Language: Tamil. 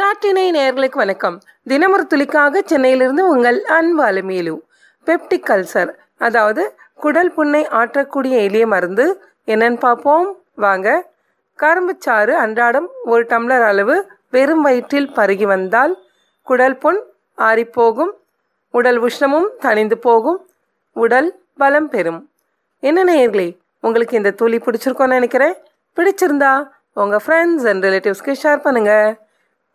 நாட்டினை நேர்களுக்கு வணக்கம். தினமொரு துளிக்காக சென்னையிலிருந்து உங்கள் அன்பு அலுமேலு பெப்டிக் கல்சர். அதாவது குடல் புண்ணை ஆற்றக்கூடிய எளிய மருந்து. என்னன்னு பார்ப்போம். வாங்க. கரும்புச்சாறு அன்றாடம் ஒரு டம்ளர் அளவு வெறும் வயிற்றில் பருகி வந்தால் குடல் புண் ஆறிப்போகும். உடல் உஷ்ணமும் தணிந்து போகும். உடல் பலம் பெறும். என்ன நேயர்களே உங்களுக்கு இந்த துளி பிடிச்சிருக்கோன்னு நினைக்கிறேன். பிடிச்சிருந்தா உங்கள் ஃப்ரெண்ட்ஸ் அண்ட் ரிலேட்டிவ்ஸ்க்கு ஷேர் பண்ணுங்கள்